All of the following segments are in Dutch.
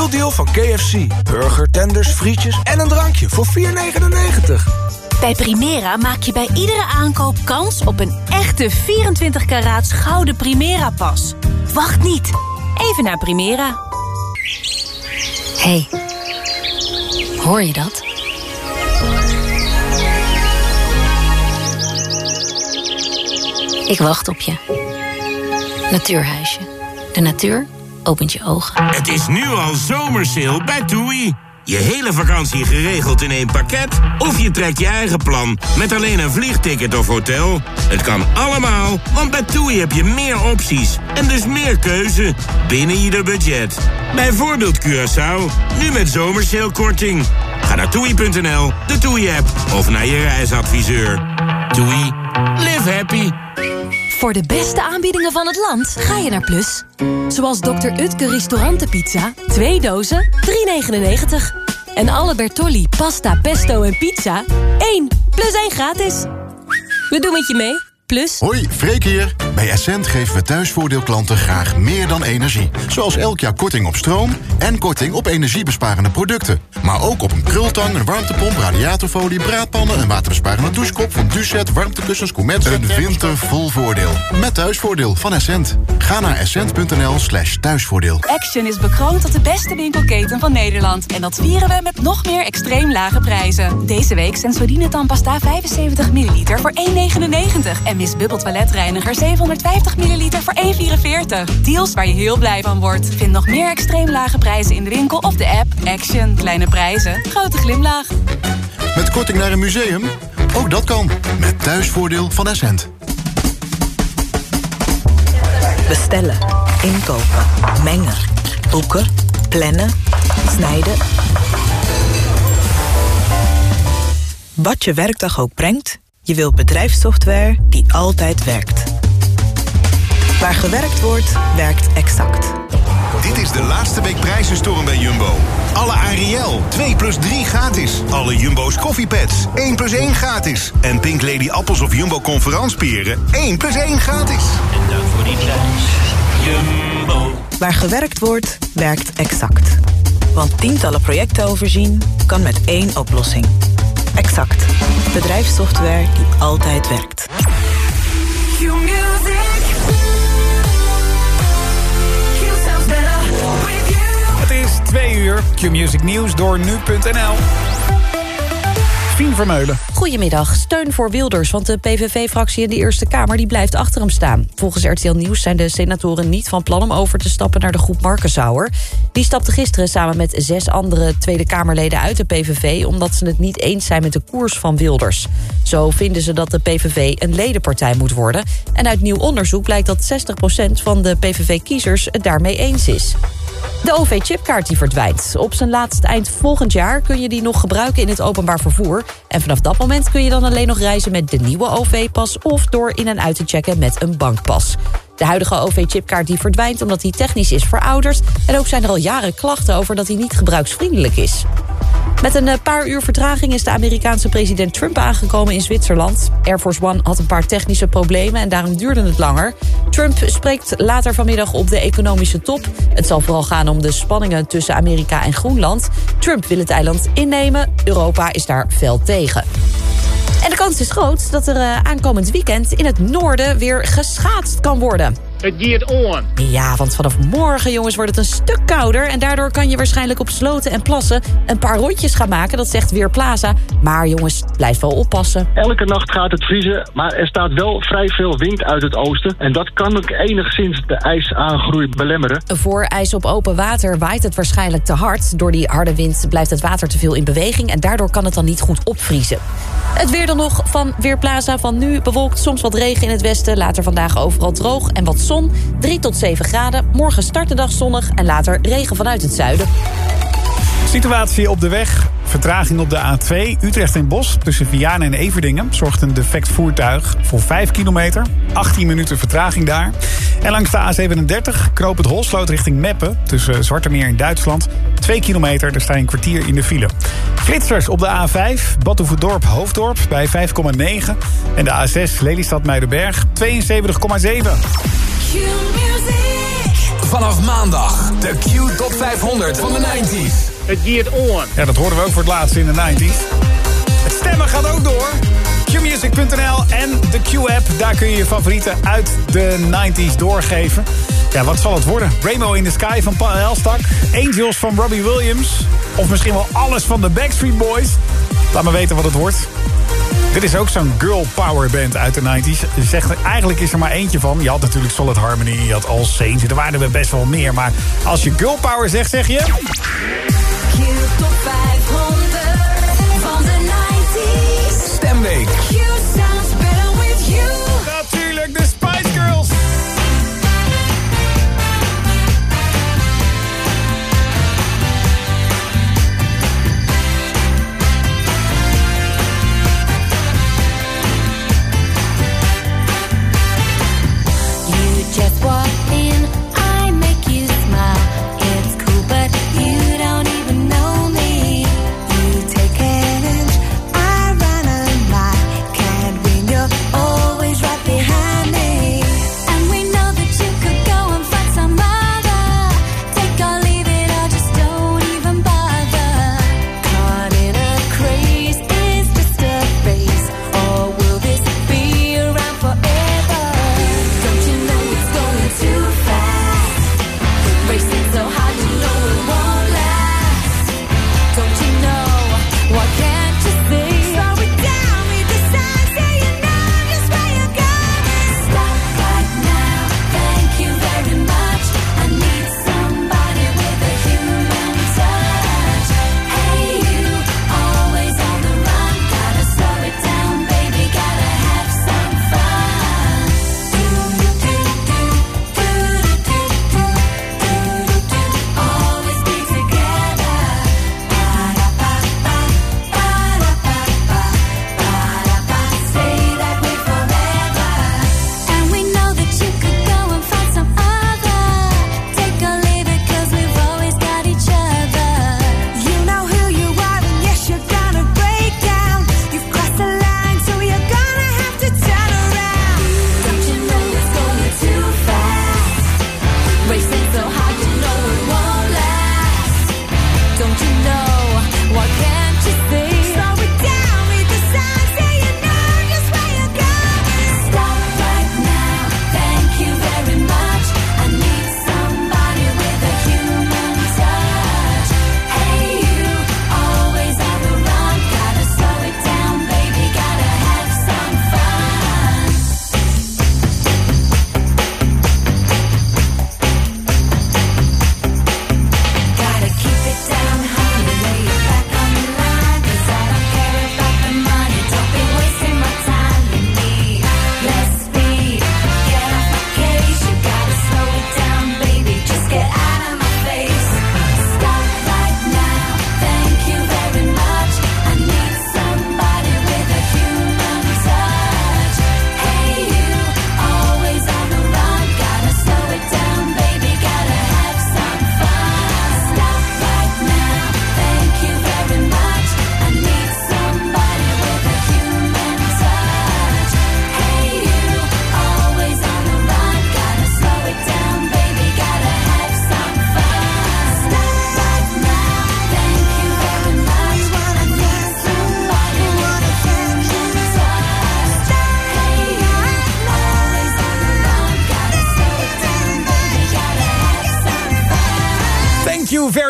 mealdeal van KFC. Burger, tenders, frietjes en een drankje voor 4,99. Bij Primera maak je bij iedere aankoop kans op een echte 24 karaats gouden Primera-pas. Wacht niet. Even naar Primera. hey, hoor je dat? Ik wacht op je. Natuurhuisje. De natuur je ogen. Het is nu al zomersale bij TUI. Je hele vakantie geregeld in één pakket? Of je trekt je eigen plan met alleen een vliegticket of hotel? Het kan allemaal, want bij TUI heb je meer opties en dus meer keuze binnen ieder budget. Bijvoorbeeld Curaçao, nu met zomersalekorting. Ga naar toei.nl, de TUI-app of naar je reisadviseur. TUI, live happy. Voor de beste aanbiedingen van het land ga je naar Plus. Zoals Dr. Utke restaurantenpizza, 2 dozen, 3,99. En alle Bertolli, pasta, pesto en pizza, 1 plus 1 gratis. We doen het je mee, Plus. Hoi, Freek hier. Bij Essent geven we thuisvoordeelklanten graag meer dan energie. Zoals elk jaar korting op stroom en korting op energiebesparende producten. Maar ook op een krultang, een warmtepomp, radiatorfolie, braadpannen... een waterbesparende douchekop van Ducet, warmtekussens, Comet... Een winter vol voordeel. Met thuisvoordeel van Essent. Ga naar essent.nl slash thuisvoordeel. Action is bekroond tot de beste winkelketen van Nederland. En dat vieren we met nog meer extreem lage prijzen. Deze week Sensodyne tandpasta 75 ml voor 1,99. En Miss Bubble toiletreiniger 750 ml voor 1,44. Deals waar je heel blij van wordt. Vind nog meer extreem lage prijzen in de winkel of de app. Action. Kleine prijzen. Grote glimlach. Met korting naar een museum? Ook dat kan. Met thuisvoordeel van Essent. Bestellen, inkopen, mengen, boeken, plannen, snijden. Wat je werkdag ook brengt, je wilt bedrijfssoftware die altijd werkt. Waar gewerkt wordt, werkt exact. Dit is de laatste week prijzenstorm bij Jumbo. Alle Ariel, 2 plus 3 gratis. Alle Jumbo's koffiepads, 1 plus 1 gratis. En Pink Lady appels of Jumbo conferanspieren, 1 plus 1 gratis. En dank voor die prijs. Jumbo. Waar gewerkt wordt, werkt exact. Want tientallen projecten overzien kan met één oplossing. Exact. Bedrijfssoftware die altijd werkt. Het is twee uur. Q-Music Nieuws door nu.nl. Goedemiddag. Steun voor Wilders, want de PVV-fractie in de Eerste Kamer die blijft achter hem staan. Volgens RTL Nieuws zijn de senatoren niet van plan om over te stappen naar de groep Markensauer. Die stapte gisteren samen met zes andere Tweede Kamerleden uit de PVV... omdat ze het niet eens zijn met de koers van Wilders. Zo vinden ze dat de PVV een ledenpartij moet worden. En uit nieuw onderzoek blijkt dat 60% van de PVV-kiezers het daarmee eens is. De OV-chipkaart die verdwijnt. Op zijn laatst eind volgend jaar kun je die nog gebruiken in het openbaar vervoer. En vanaf dat moment kun je dan alleen nog reizen met de nieuwe OV-pas... of door in en uit te checken met een bankpas. De huidige OV-chipkaart die verdwijnt omdat die technisch is verouderd... en ook zijn er al jaren klachten over dat hij niet gebruiksvriendelijk is. Met een paar uur vertraging is de Amerikaanse president Trump aangekomen in Zwitserland. Air Force One had een paar technische problemen en daarom duurde het langer. Trump spreekt later vanmiddag op de economische top. Het zal vooral gaan om de spanningen tussen Amerika en Groenland. Trump wil het eiland innemen, Europa is daar fel tegen. En de kans is groot dat er uh, aankomend weekend in het noorden weer geschaatst kan worden. Het diert on. Ja, want vanaf morgen, jongens, wordt het een stuk kouder... en daardoor kan je waarschijnlijk op sloten en plassen een paar rondjes gaan maken. Dat zegt Weerplaza. Maar jongens, blijf wel oppassen. Elke nacht gaat het vriezen, maar er staat wel vrij veel wind uit het oosten... en dat kan ook enigszins de ijsaangroei belemmeren. Voor ijs op open water waait het waarschijnlijk te hard. Door die harde wind blijft het water te veel in beweging... en daardoor kan het dan niet goed opvriezen. Het weer dan nog van Weerplaza van nu bewolkt. Soms wat regen in het westen, later vandaag overal droog en wat zon. 3 tot 7 graden. Morgen start de dag zonnig en later regen vanuit het zuiden. Situatie op de weg. Vertraging op de A2 Utrecht en Bos tussen Vianen en Everdingen... zorgt een defect voertuig voor 5 kilometer. 18 minuten vertraging daar. En langs de A37 kroop het Holsloot richting Meppen... tussen Zwartemeer en Duitsland. 2 kilometer, daar sta je een kwartier in de file. Flitsers op de A5 Badhoevedorp Hoofddorp bij 5,9. En de A6 Lelystad Muidenberg 72,7. Vanaf maandag de Q Top 500 van de 90s. Het geared on. Ja, dat hoorden we ook voor het laatst in de 90s. Het stemmen gaat ook door. Qmusic.nl en de Q-app. Daar kun je je favorieten uit de 90s doorgeven. Ja, wat zal het worden? Rainbow in the Sky van Paul Elstak. Angels van Robbie Williams. Of misschien wel alles van de Backstreet Boys. Laat me weten wat het wordt. Dit is ook zo'n girl power band uit de 90s. Zegt, eigenlijk is er maar eentje van. Je had natuurlijk Solid Harmony, je had All Saints. Er waren er best wel meer. Maar als je girl power zegt, zeg je... Q top 500 van de 90s. Stemweek.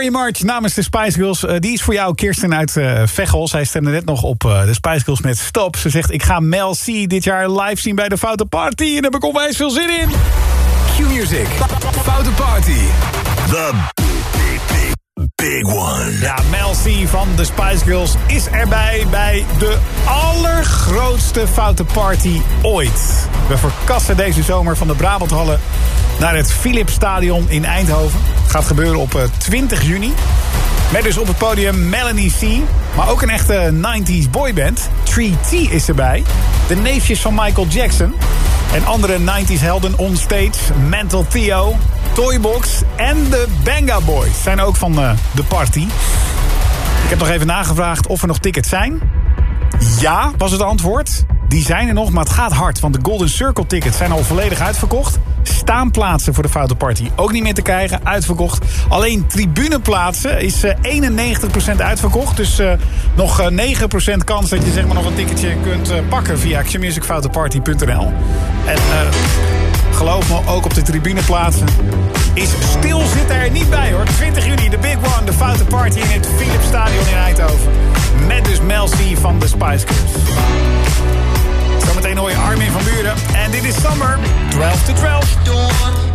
Very much namens de Spice Girls. Eh, die is voor jou, Kirsten uit eh Veghel. Zij stemde net nog op eh, de Spice Girls met Stop. Ze zegt, ik ga Mel C dit jaar live zien bij de Foute Party. En daar heb ik onwijs veel zin in. Q-Music. Foute Party. The big, big, big one. Ja, Mel C van de Spice Girls is erbij bij de allergrootste Foute Party ooit. We verkassen deze zomer van de Brabanthallen naar het Philipsstadion in Eindhoven. Gaat gebeuren op eh, 20 juni. Met dus op het podium Melanie C. Maar ook een echte 90s boyband. 3T is erbij. De neefjes van Michael Jackson. En andere 90s helden on stage. Mental Theo, Toybox en de Banga Boys zijn ook van eh, de party. Ik heb nog even nagevraagd of er nog tickets zijn. Ja, was het antwoord. Die zijn er nog, maar het gaat hard. Want de Golden Circle tickets zijn al volledig uitverkocht. Staanplaatsen voor de Foute Party ook niet meer te krijgen. Uitverkocht. Alleen tribuneplaatsen is eh, 91% uitverkocht. Dus eh, nog eh, 9% kans dat je zeg maar, nog een ticketje kunt pakken via xmusicfouteparty.nl. En geloof me, ook op de tribuneplaatsen is stil zit er niet bij hoor. 20 juni, de Big One, de Foute Party in het Philips Stadion in Eindhoven. Met dus Mel van de Spice Girls. Zometeen hoor je Armin van Buren. En dit is Summer, 12 to 12.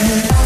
I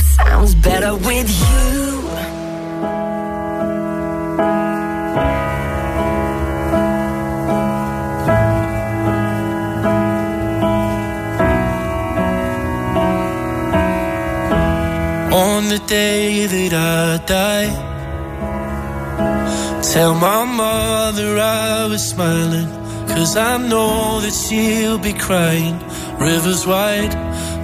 sounds better with you. On the day that I die, tell my mother I was smiling. Cause I know that she'll be crying. Rivers wide,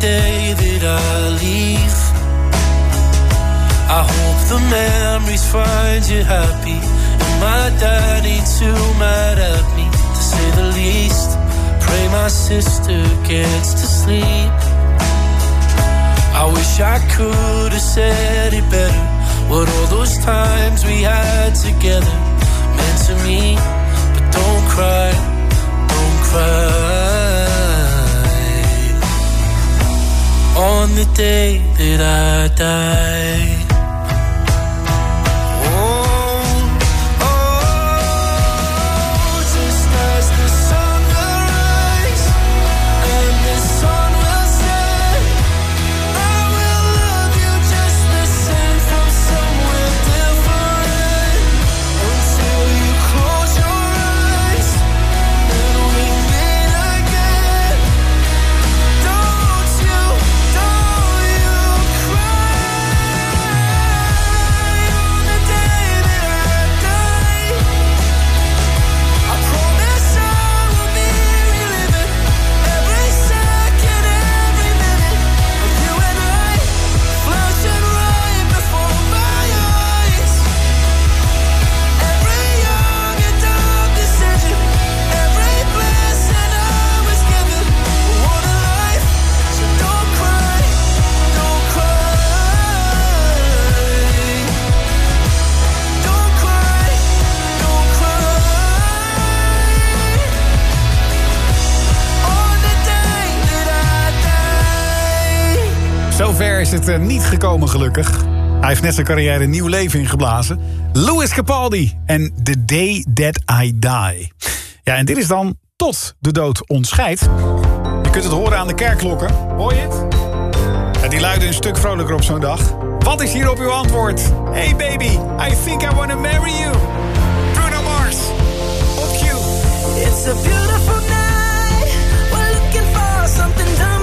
Day that I leave, I hope the memories find you happy. And my dad ain't too mad at me, to say the least. Pray my sister gets to sleep. I wish I could have said it better. What all those times we had together meant to me. But don't cry, don't cry. On the day that I die. er niet gekomen, gelukkig. Hij heeft net zijn carrière een nieuw leven ingeblazen. Louis Capaldi en The Day That I Die. Ja, en dit is dan Tot de Dood ons scheidt. Je kunt het horen aan de kerkklokken. Hoor je het? Die luiden een stuk vrolijker op zo'n dag. Wat is hier op uw antwoord? Hey baby, I think I wanna marry you. Bruno Mars, op you. It's a beautiful night. We're looking for something done.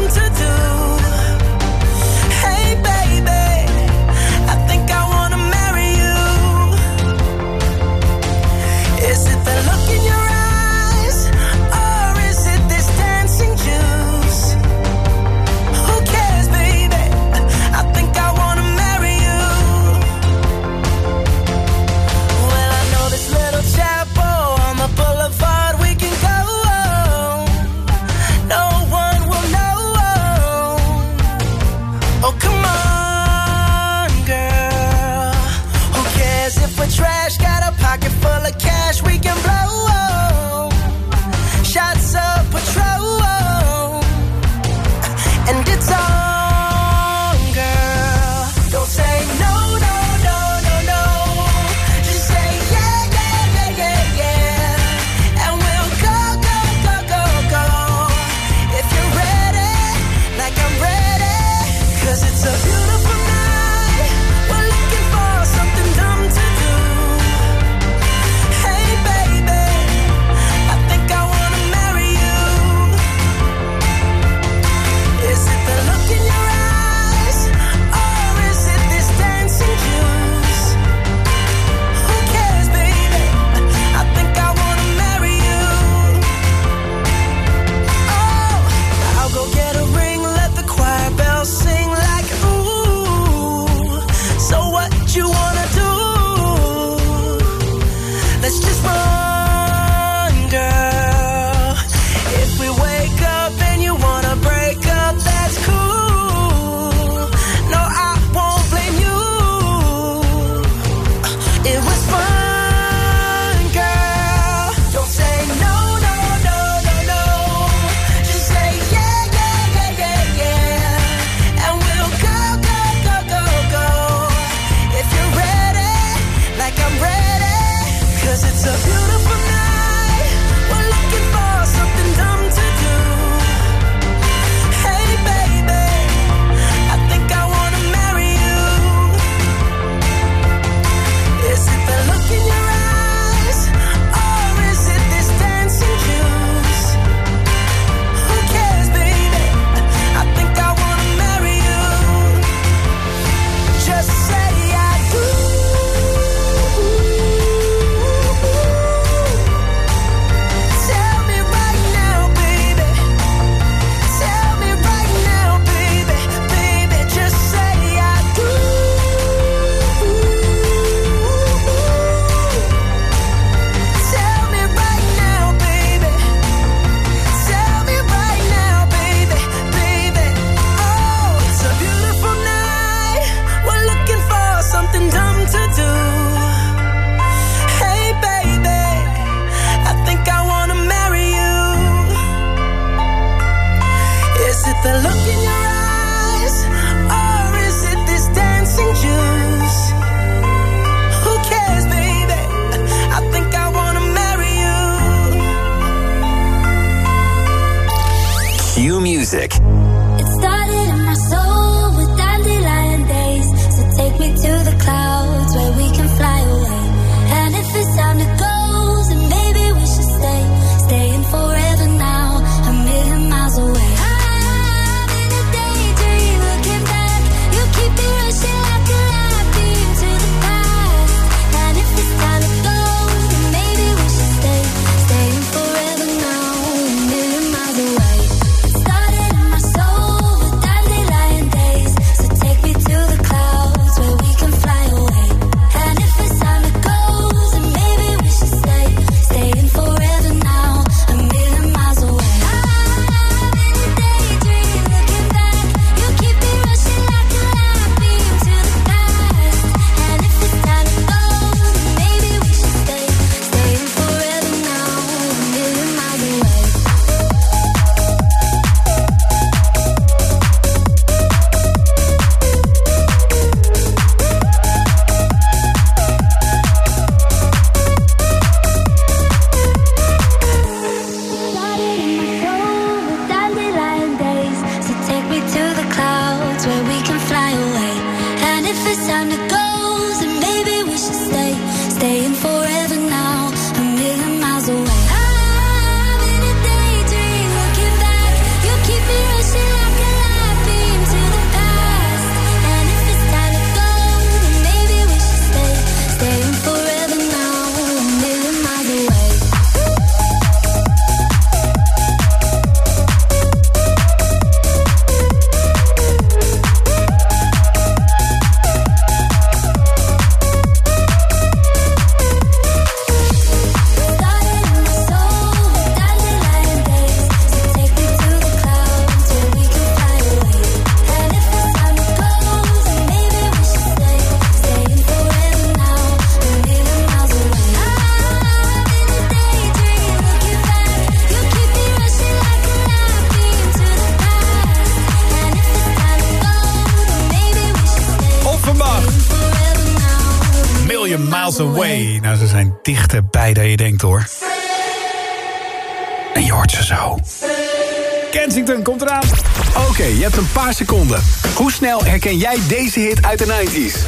Seconden. Hoe snel herken jij deze hit uit de 90s?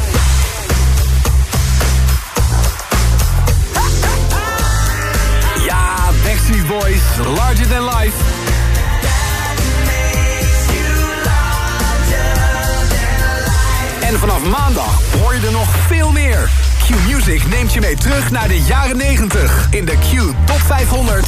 Ja, Backstreet Boys, Larger Than Life. En vanaf maandag hoor je er nog veel meer. Q-Music neemt je mee terug naar de jaren 90 in de Q Top 500.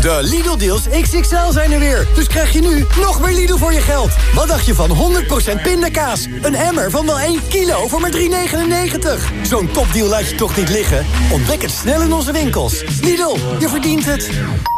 De Lidl-deals XXL zijn er weer. Dus krijg je nu nog meer Lidl voor je geld. Wat dacht je van 100% pindakaas? Een emmer van wel 1 kilo voor maar 3,99. Zo'n topdeal laat je toch niet liggen? Ontdek het snel in onze winkels. Lidl, je verdient het.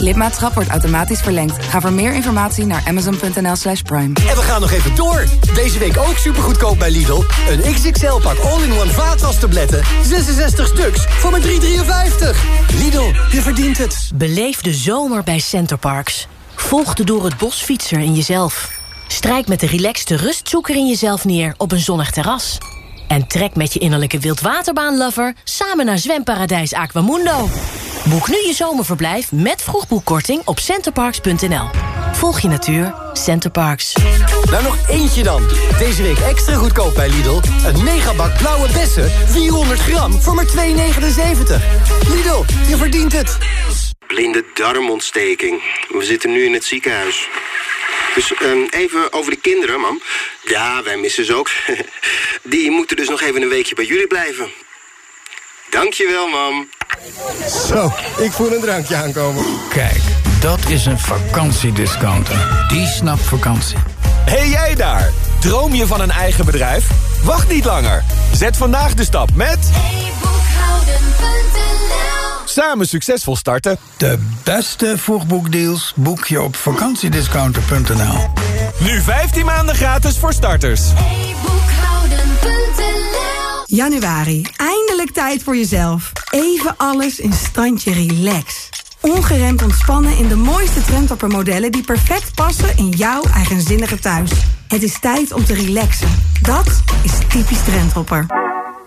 Lidmaatschap wordt automatisch verlengd. Ga voor meer informatie naar amazon.nl slash prime. En we gaan nog even door. Deze week ook supergoedkoop bij Lidl. Een XXL-pak all-in-one vaatwastabletten. 66 stuks voor maar 3,53. Lidl, je verdient het. Beleef de zomer bij Centerparks. Volg de door het bos fietser in jezelf. Strijk met de relaxte rustzoeker in jezelf neer op een zonnig terras. En trek met je innerlijke wildwaterbaanlover samen naar zwemparadijs Aquamundo. Boek nu je zomerverblijf met vroegboekkorting op centerparks.nl. Volg je natuur, Centerparks. Nou, nog eentje dan. Deze week extra goedkoop bij Lidl. Een megabak blauwe bessen, 400 gram, voor maar 2,79. Lidl, je verdient het. Blinde darmontsteking. We zitten nu in het ziekenhuis. Dus ehm, even over de kinderen, mam. Ja, wij missen ze ook. Die moeten dus nog even een weekje bij jullie blijven. Dankjewel, mam. Zo, ik voel een drankje aankomen. Kijk, dat is een vakantiediscounter. Die snapt vakantie. Hey jij daar! Droom je van een eigen bedrijf? Wacht niet langer. Zet vandaag de stap met... Samen succesvol starten. De beste vroegboekdeals boek je op vakantiediscounter.nl. Nu 15 maanden gratis voor starters. Januari, eindelijk tijd voor jezelf. Even alles in standje relax. Ongeremd ontspannen in de mooiste trendtoppermodellen... die perfect passen in jouw eigenzinnige thuis. Het is tijd om te relaxen. Dat is typisch trendtopper.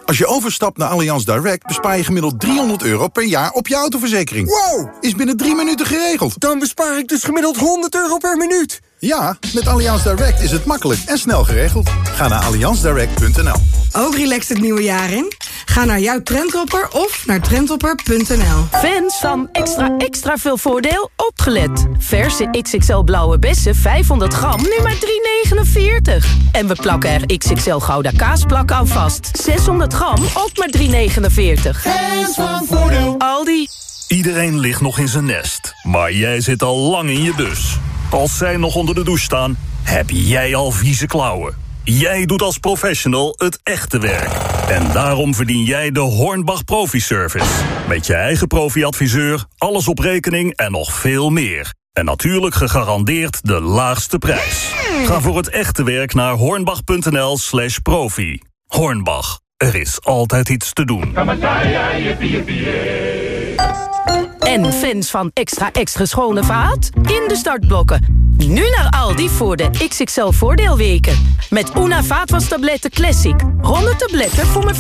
Als je overstapt naar Allianz Direct bespaar je gemiddeld 300 euro per jaar op je autoverzekering. Wow! Is binnen drie minuten geregeld. Dan bespaar ik dus gemiddeld 100 euro per minuut. Ja, met Allianz Direct is het makkelijk en snel geregeld. Ga naar allianzdirect.nl. Ook relaxed het nieuwe jaar in? Ga naar jouw trendtopper of naar trendtopper.nl. Fans van extra extra veel voordeel opgelet. Verse XXL blauwe bessen 500 gram, nu maar 3,49. En we plakken er XXL gouda kaasplak aan vast. 600 gram, ook maar 3,49. Fans van voordeel. Aldi. Iedereen ligt nog in zijn nest, maar jij zit al lang in je bus. Als zij nog onder de douche staan, heb jij al vieze klauwen. Jij doet als professional het echte werk. En daarom verdien jij de Hornbach Profi Service. Met je eigen profi-adviseur, alles op rekening en nog veel meer. En natuurlijk gegarandeerd de laagste prijs. Ga voor het echte werk naar hornbach.nl slash profi. Hornbach, er is altijd iets te doen. En fans van extra extra schone vaat? In de startblokken. Nu naar Aldi voor de XXL voordeelweken. Met Una vaatwastabletten Classic. 100 tabletten voor maar 4,99.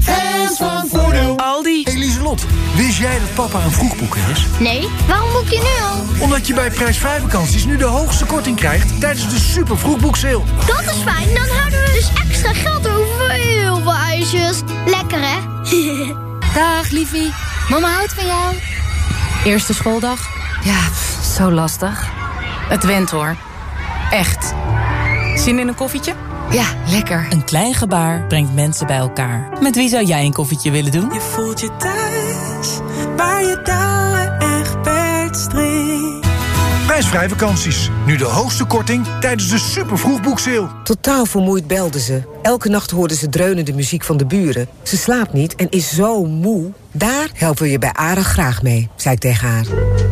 Fans van voordeel. Aldi. Eliselot, wist jij dat papa een vroegboeker is? Nee, waarom boek je nu al? Omdat je bij prijsvrij vakanties nu de hoogste korting krijgt tijdens de super vroegboekseil. Dat is fijn, dan houden we dus extra geld over voor heel veel ijsjes. Lekker hè? Dag, liefie. Mama houdt van jou. Eerste schooldag? Ja, pff, zo lastig. Het went hoor. Echt. Zin in een koffietje? Ja, lekker. Een klein gebaar brengt mensen bij elkaar. Met wie zou jij een koffietje willen doen? Je voelt je thuis, waar je touwen echt string. Prijsvrij vakanties. Nu de hoogste korting tijdens de super vroegboekseil. Totaal vermoeid belde ze. Elke nacht hoorde ze dreunende muziek van de buren. Ze slaapt niet en is zo moe. Daar helpen we je bij ARAG graag mee, zei ik tegen haar.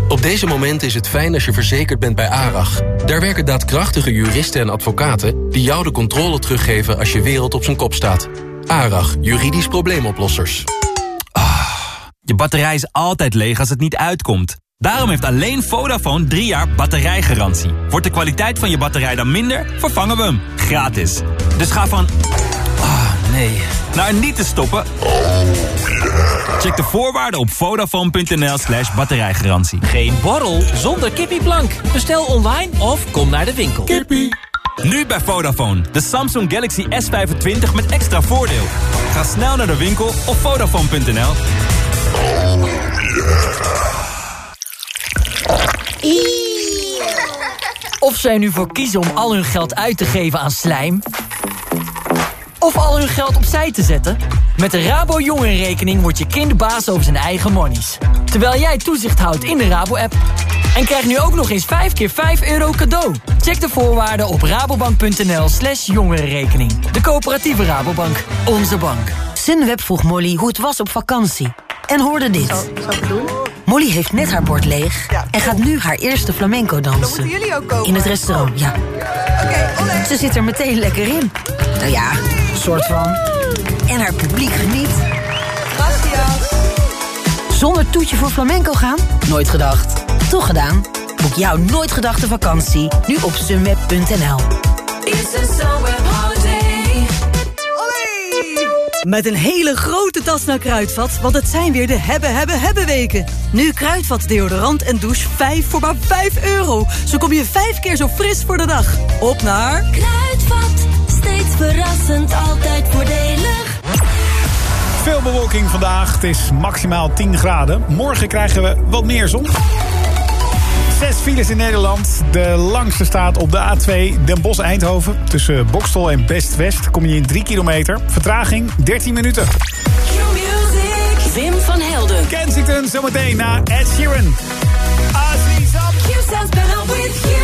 Op deze moment is het fijn als je verzekerd bent bij ARAG. Daar werken daadkrachtige juristen en advocaten... die jou de controle teruggeven als je wereld op zijn kop staat. ARAG, juridisch probleemoplossers. Je batterij is altijd leeg als het niet uitkomt. Daarom heeft alleen Vodafone drie jaar batterijgarantie. Wordt de kwaliteit van je batterij dan minder, vervangen we hem. Gratis. Dus ga van... Ah, nee. Naar niet te stoppen... Check de voorwaarden op vodafone.nl slash batterijgarantie. Geen borrel zonder kippieplank. Bestel online of kom naar de winkel. Kippie. Nu bij Vodafone. De Samsung Galaxy S25 met extra voordeel. Ga snel naar de winkel of vodafone.nl. Of zij nu voor kiezen om al hun geld uit te geven aan slijm... of al hun geld opzij te zetten... met de Rabo Jongerenrekening wordt je kind baas over zijn eigen monies. Terwijl jij toezicht houdt in de Rabo-app. En krijg nu ook nog eens 5 keer 5 euro cadeau. Check de voorwaarden op rabobank.nl slash jongerenrekening. De coöperatieve Rabobank. Onze bank. Sunweb vroeg Molly hoe het was op vakantie. En hoorde dit. Molly heeft net haar bord leeg en gaat nu haar eerste flamenco dansen. jullie ook komen. In het restaurant, ja. Ze zit er meteen lekker in. Nou ja, soort van. En haar publiek geniet. Zonder toetje voor flamenco gaan? Nooit gedacht. Toch gedaan? Boek jouw nooit gedachte vakantie nu op sunweb.nl. Met een hele grote tas naar Kruidvat, want het zijn weer de hebben, hebben, hebben weken. Nu Kruidvat deodorant en douche 5 voor maar 5 euro. Zo kom je 5 keer zo fris voor de dag. Op naar... Kruidvat, steeds verrassend, altijd voordelig. Veel bewolking vandaag. Het is maximaal 10 graden. Morgen krijgen we wat meer zon. Zes files in Nederland. De langste staat op de A2 Den Bosch-Eindhoven. Tussen Bokstel en Best-West kom je in 3 kilometer. Vertraging 13 minuten. Wim van Helden. Kensington zometeen na Ed Sheeran. Aziz Up. You sounds better with you.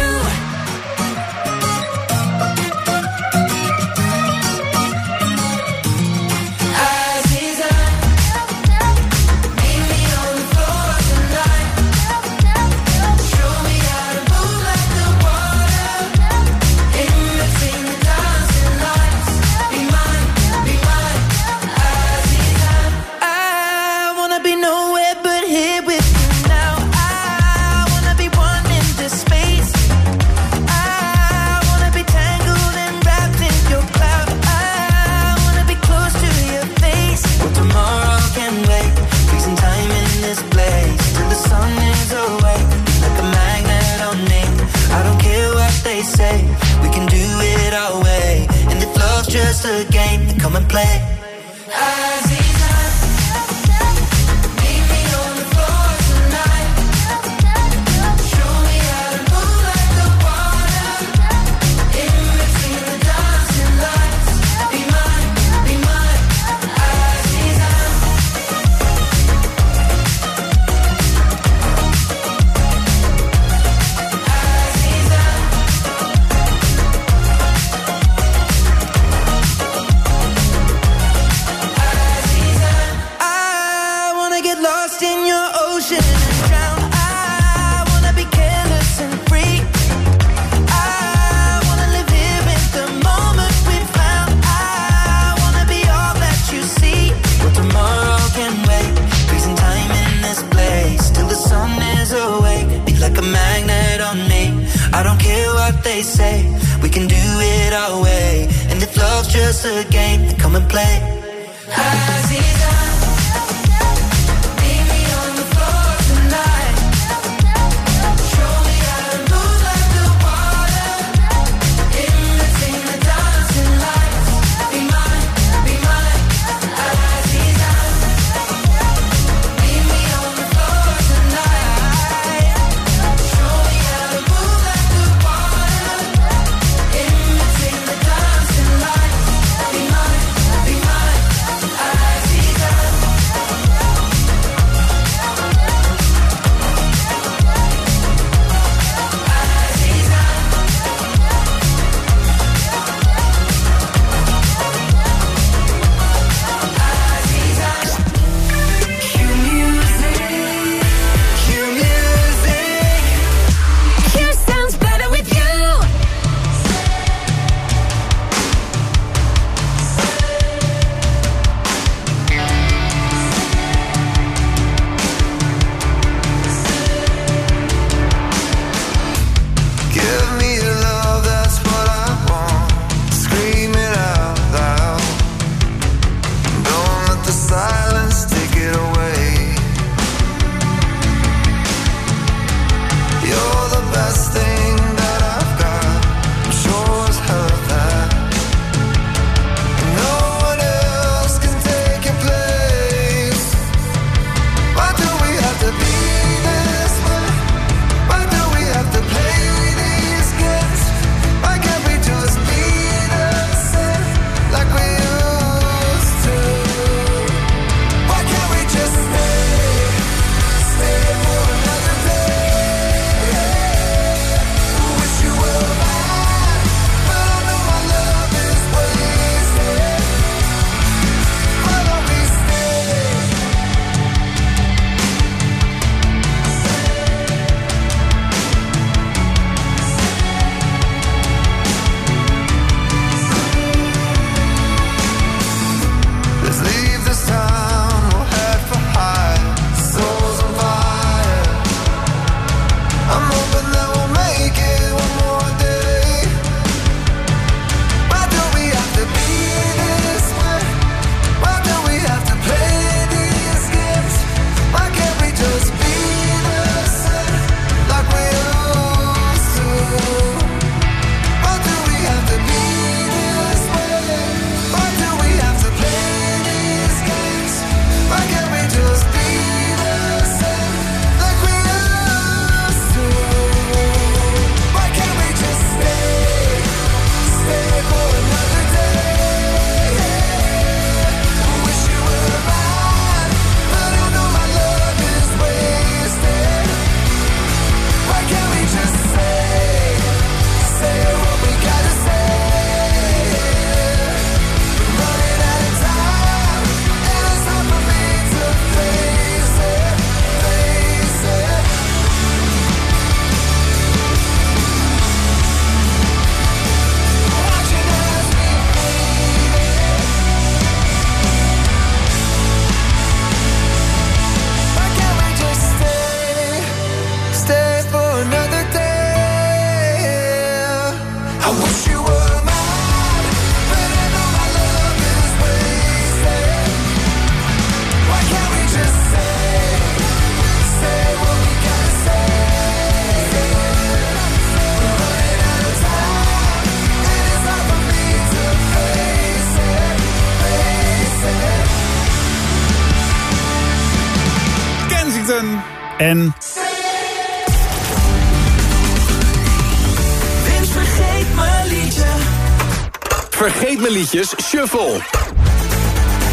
Vergeet mijn liedjes, shuffle.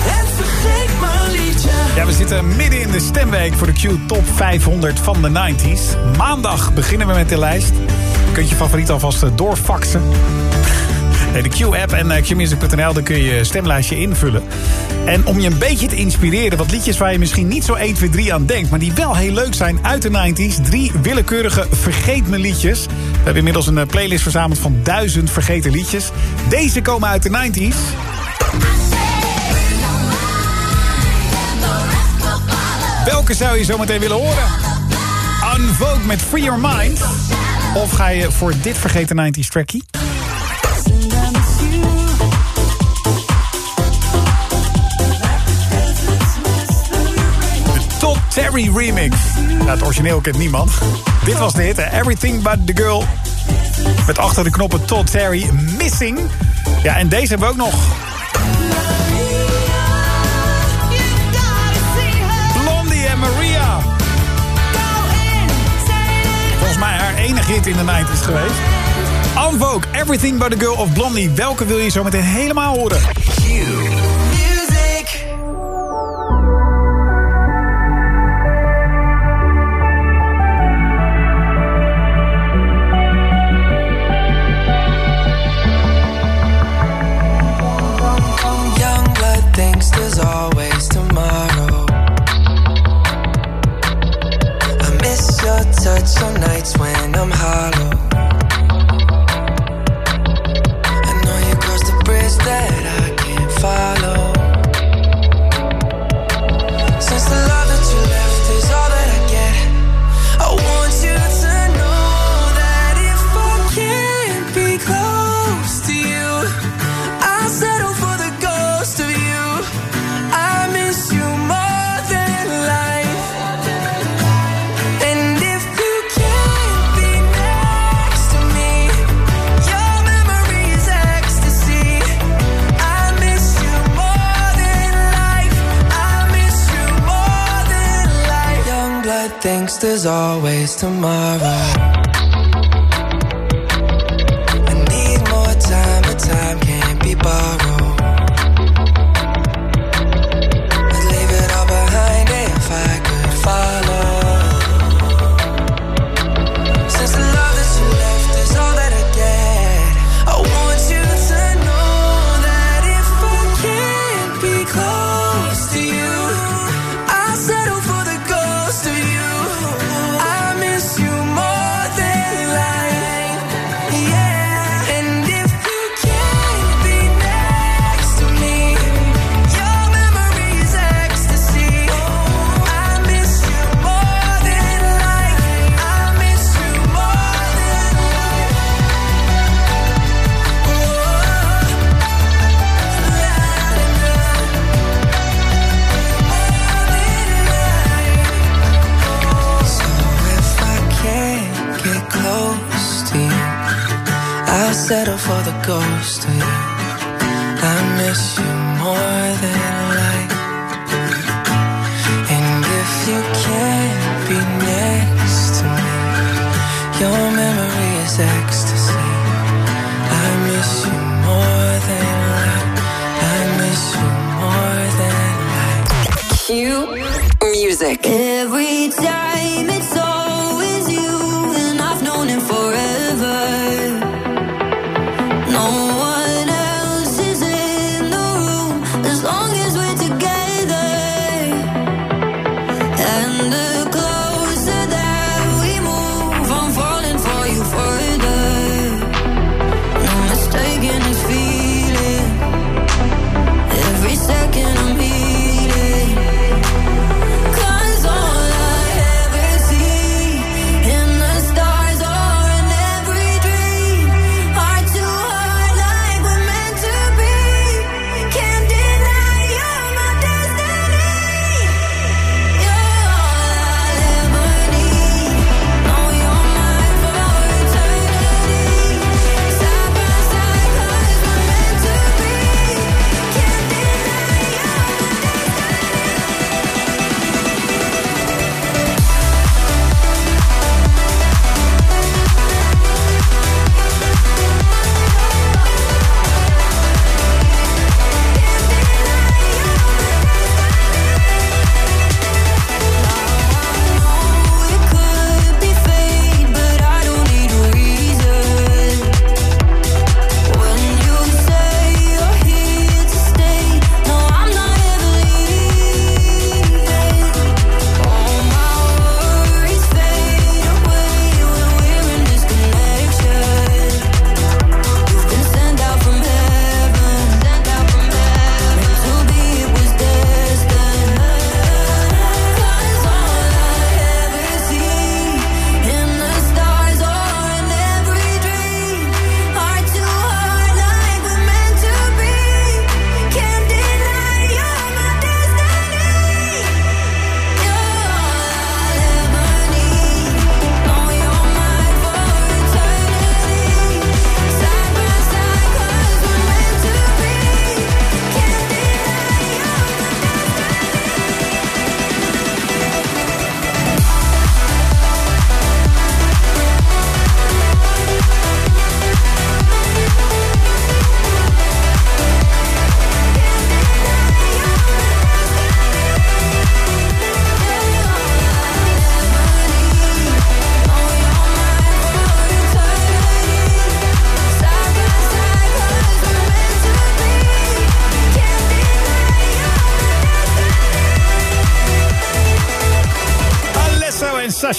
En vergeet mijn liedje. Ja, we zitten midden in de stemweek voor de Q Top 500 van de 90s. Maandag beginnen we met de lijst. Je kunt je favoriet alvast eh, doorfaxen. De Q-app en eh, qmusic.nl, daar kun je je stemlijstje invullen. En om je een beetje te inspireren, wat liedjes waar je misschien niet zo 1, 2, 3 aan denkt... maar die wel heel leuk zijn uit de 90s. Drie willekeurige vergeet me liedjes. We hebben inmiddels een eh, playlist verzameld van duizend vergeten liedjes. Deze komen uit de 90s. Welke zou je zo meteen willen horen? Unvogue met Free Your Mind. Of ga je voor dit vergeten 90s trackie? De Todd Terry remix. Nou, het origineel kent niemand. Dit was de hit? Everything But The Girl. Met achter de knoppen Todd Terry, Missing. Ja, en deze hebben we ook nog. Blondie en Maria. Volgens mij haar enige hit in de 90s geweest. Unvogue, Everything But The Girl of Blondie. Welke wil je zo meteen helemaal horen? Settle for the ghost of you. I miss you more than life. And if you can't be next to me, your memory is ecstasy. I miss you more than life. I miss you more than life. Cue music. Every time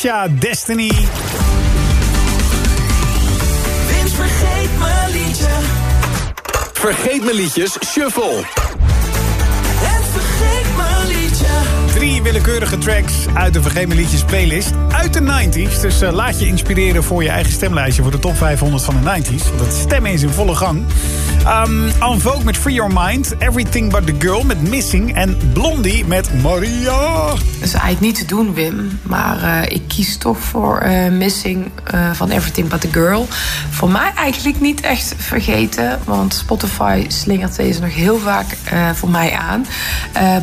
Sasha, Destiny. Vince vergeet mijn liedje. Vergeet me liedjes shuffle. Willekeurige tracks uit de Vergeet Me Liedjes playlist uit de 90s. Dus eh, laat je inspireren voor je eigen stemlijstje voor de top 500 van de 90s. Want het stemmen is in volle gang. Um, Vogue met Free Your Mind. Everything But The Girl met Missing. En Blondie met Maria. Dat is eigenlijk niet te doen, Wim. Maar eh, ik kies toch voor eh, Missing van Everything But The Girl. Voor mij eigenlijk niet echt vergeten. Want Spotify slingert deze nog heel vaak voor mij aan.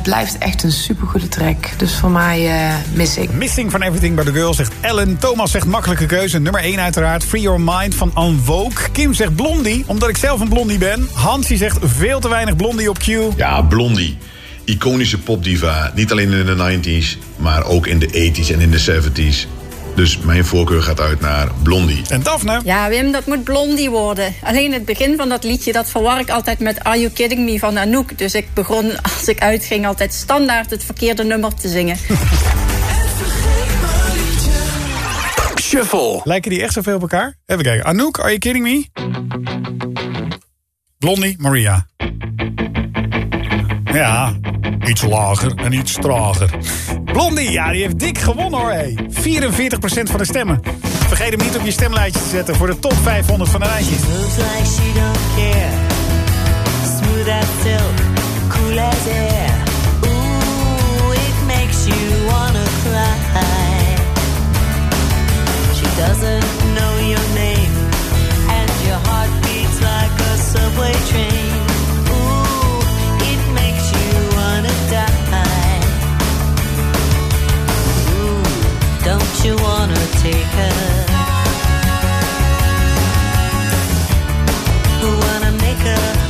Blijft echt een supergoede track. Dus voor mij eh, Missing. Missing van Everything But The Girl zegt Ellen. Thomas zegt makkelijke keuze. Nummer 1 uiteraard. Free Your Mind van Vogue. Kim zegt Blondie, omdat ik zelf een blondie ben. Hansie zegt veel te weinig blondie op Q. Ja, Blondie. Iconische popdiva. Niet alleen in de 90s, maar ook in de 80s en in de 70s. Dus mijn voorkeur gaat uit naar Blondie. En Daphne? Ja, Wim, dat moet Blondie worden. Alleen het begin van dat liedje, dat verwar ik altijd met Are You Kidding Me van Anouk. Dus ik begon, als ik uitging, altijd standaard het verkeerde nummer te zingen. Shuffle. Lijken die echt zoveel op elkaar? Even kijken. Anouk, are you kidding me? Blondie, Maria. Ja, iets lager en iets trager. Blondie, ja, die heeft dik gewonnen hoor. Hey. 44% van de stemmen. Vergeet hem niet op je stemlijstje te zetten voor de top 500 van de lijstjes. Moves like she don't care. Smooth as silk, cool as air. Ooh, it makes you wanna cry. She doesn't know your name, and your heart beats like a subway train. Don't you wanna take her? Who wanna make her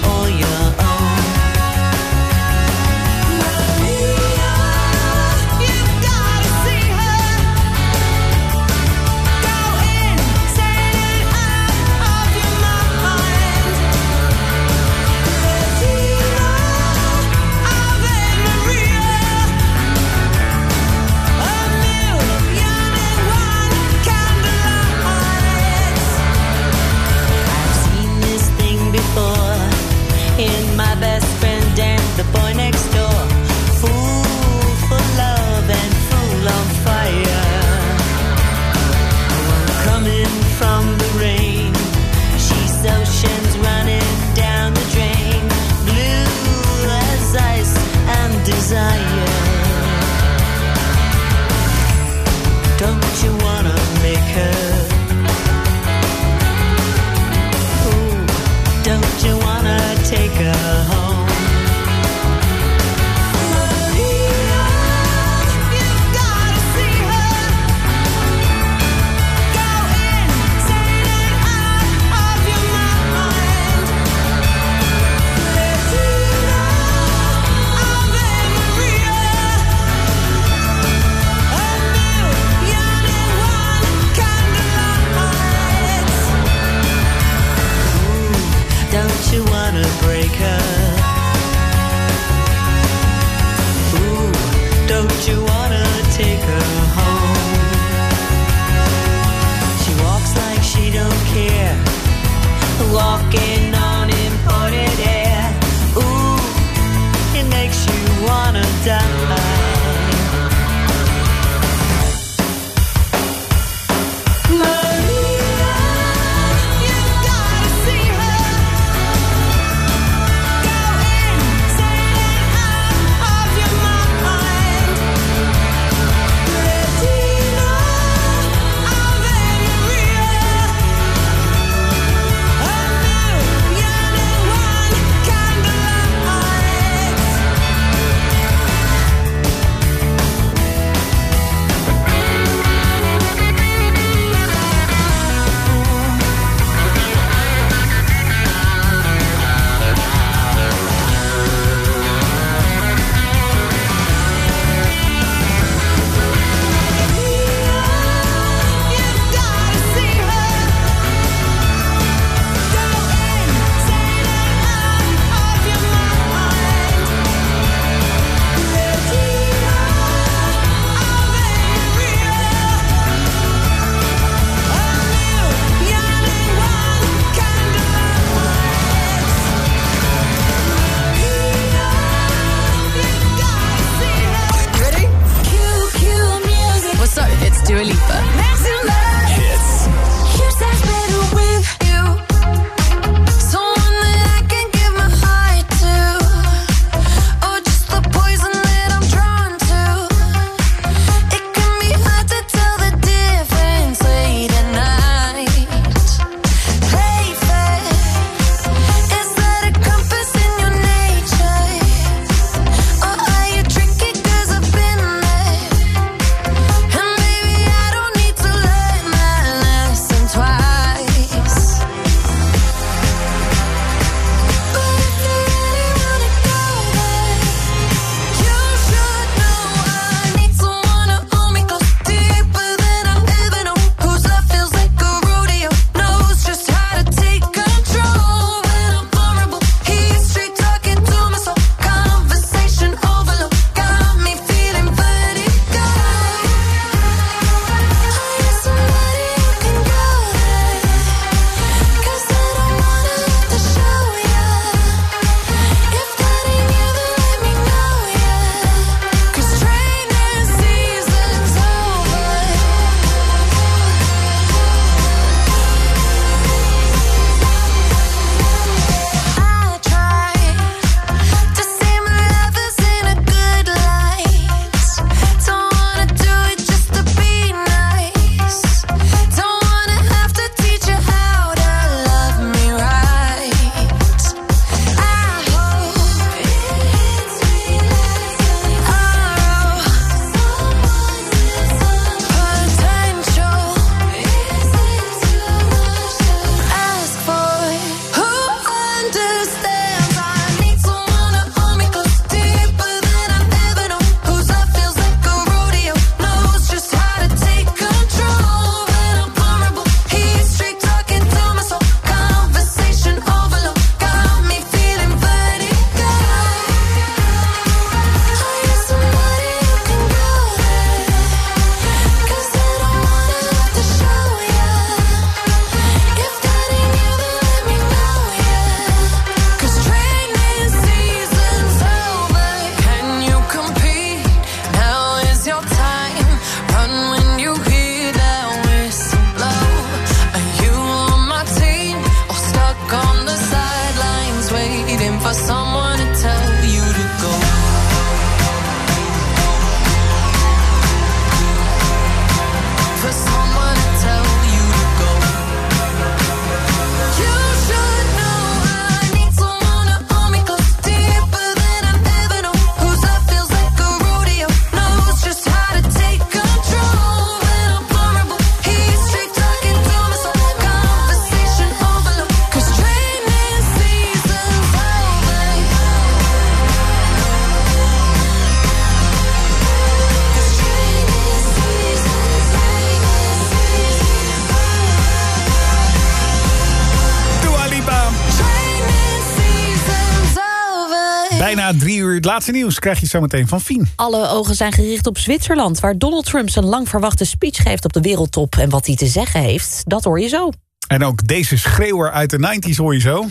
het laatste nieuws krijg je zometeen van Fien. Alle ogen zijn gericht op Zwitserland... waar Donald Trump zijn lang verwachte speech geeft op de wereldtop. En wat hij te zeggen heeft, dat hoor je zo. En ook deze schreeuwer uit de 90s hoor je zo.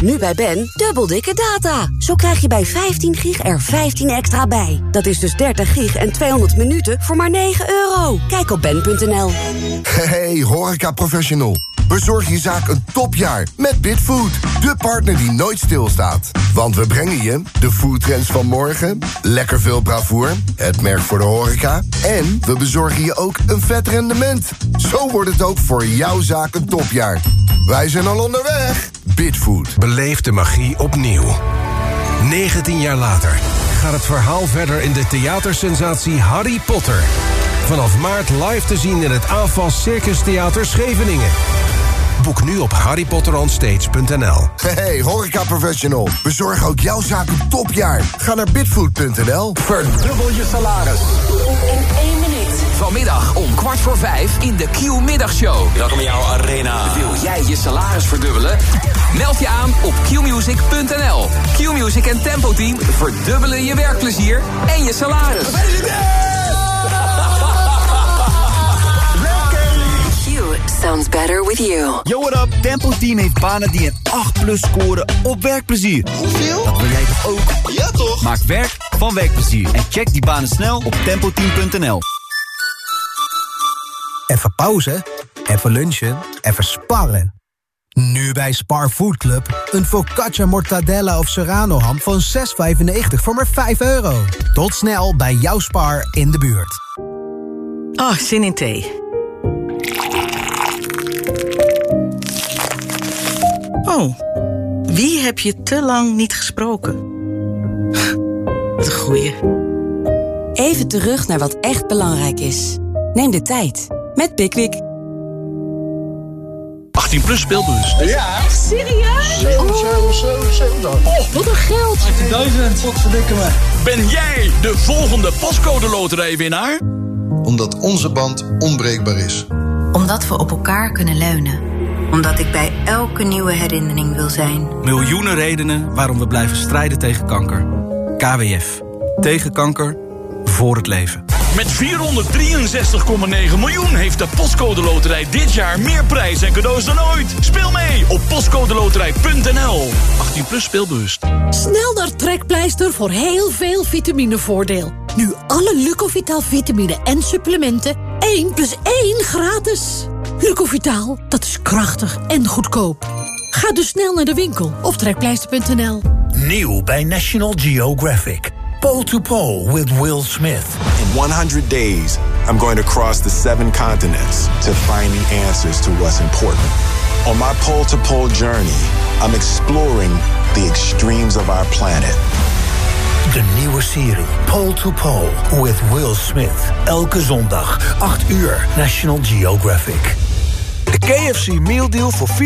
Nu bij Ben, dubbel dikke data. Zo krijg je bij 15 gig er 15 extra bij. Dat is dus 30 gig en 200 minuten voor maar 9 euro. Kijk op ben.nl. Hey, horeca professional. Bezorg je zaak een topjaar met Bitfood. De partner die nooit stilstaat. Want we brengen je de foodtrends van morgen, lekker veel bravoer, het merk voor de horeca... en we bezorgen je ook een vet rendement. Zo wordt het ook voor jouw zaak een topjaar. Wij zijn al onderweg. Bitfood. Beleef de magie opnieuw. 19 jaar later gaat het verhaal verder in de theatersensatie Harry Potter. Vanaf maart live te zien in het AFAS Circus Theater Scheveningen. Boek nu op harrypotteronstage.nl. Hey, horeca professional. Bezorg ook jouw zaak een topjaar. Ga naar bitfood.nl. Verdubbel je salaris. In één minuut. Vanmiddag om kwart voor vijf in de Q-middagshow. Welkom in jouw arena. Wil salaris verdubbelen? Meld je aan op qmusic.nl. Q-Music en Tempo Team verdubbelen je werkplezier en je salaris. Q sounds better with you. Yo, what up? Tempo Team heeft banen die een 8 plus scoren op werkplezier. Hoeveel? Dat wil jij toch ook? Ja, toch? Maak werk van werkplezier en check die banen snel op tempoteam.nl. Even pauze, even lunchen, even sparren. Nu bij Spar Food Club. Een focaccia mortadella of serrano ham van 6,95 voor maar 5 euro. Tot snel bij jouw Spar in de buurt. Oh, zin in thee. Oh, wie heb je te lang niet gesproken? Wat een goeie. Even terug naar wat echt belangrijk is. Neem de tijd met Pickwick. 18 plus speelbus. Ja. Echt serieus? Oh, wat een geld. 18.000. Wat verdikken me. Ben jij de volgende pascode loterijwinnaar? Omdat onze band onbreekbaar is. Omdat we op elkaar kunnen leunen. Omdat ik bij elke nieuwe herinnering wil zijn. Miljoenen redenen waarom we blijven strijden tegen kanker. KWF. Tegen kanker. Voor het leven. Met 463,9 miljoen heeft de Postcode Loterij dit jaar meer prijs en cadeaus dan ooit. Speel mee op postcodeloterij.nl. 18 plus speelbewust. Snel naar Trekpleister voor heel veel vitaminevoordeel. Nu alle Lucovital vitamine en supplementen 1 plus 1 gratis. Lucovital, dat is krachtig en goedkoop. Ga dus snel naar de winkel of trekpleister.nl. Nieuw bij National Geographic. Pole to Pole with Will Smith. In 100 days, I'm going to cross the seven continents to find the answers to what's important. On my pole to pole journey, I'm exploring the extremes of our planet. De nieuwe serie Pole to Pole with Will Smith. Elke zondag, 8 uur, National Geographic. De KFC Meal Deal voor 4,99.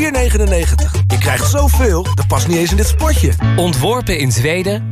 Je krijgt zoveel, dat past niet eens in dit spotje. Ontworpen in Zweden,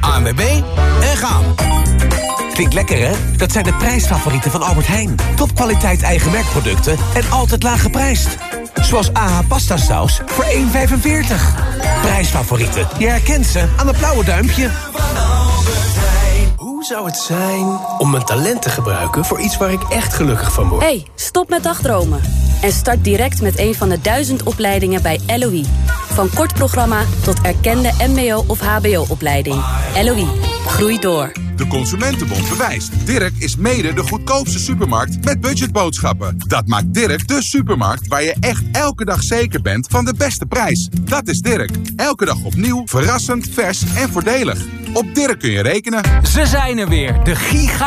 ANWB en gaan. Klinkt lekker, hè? Dat zijn de prijsfavorieten van Albert Heijn. Topkwaliteit eigen merkproducten en altijd laag geprijsd. Zoals AH pasta saus voor 1,45. Prijsfavorieten. Je herkent ze aan het blauwe duimpje. Hoe zou het zijn om mijn talent te gebruiken voor iets waar ik echt gelukkig van word? Hey, stop met dagdromen. En start direct met een van de duizend opleidingen bij LOE. Van kort programma tot erkende mbo- of hbo-opleiding. LOE, groei door. De Consumentenbond bewijst. Dirk is mede de goedkoopste supermarkt met budgetboodschappen. Dat maakt Dirk de supermarkt waar je echt elke dag zeker bent van de beste prijs. Dat is Dirk. Elke dag opnieuw, verrassend, vers en voordelig. Op Dirk kun je rekenen. Ze zijn er weer, de giga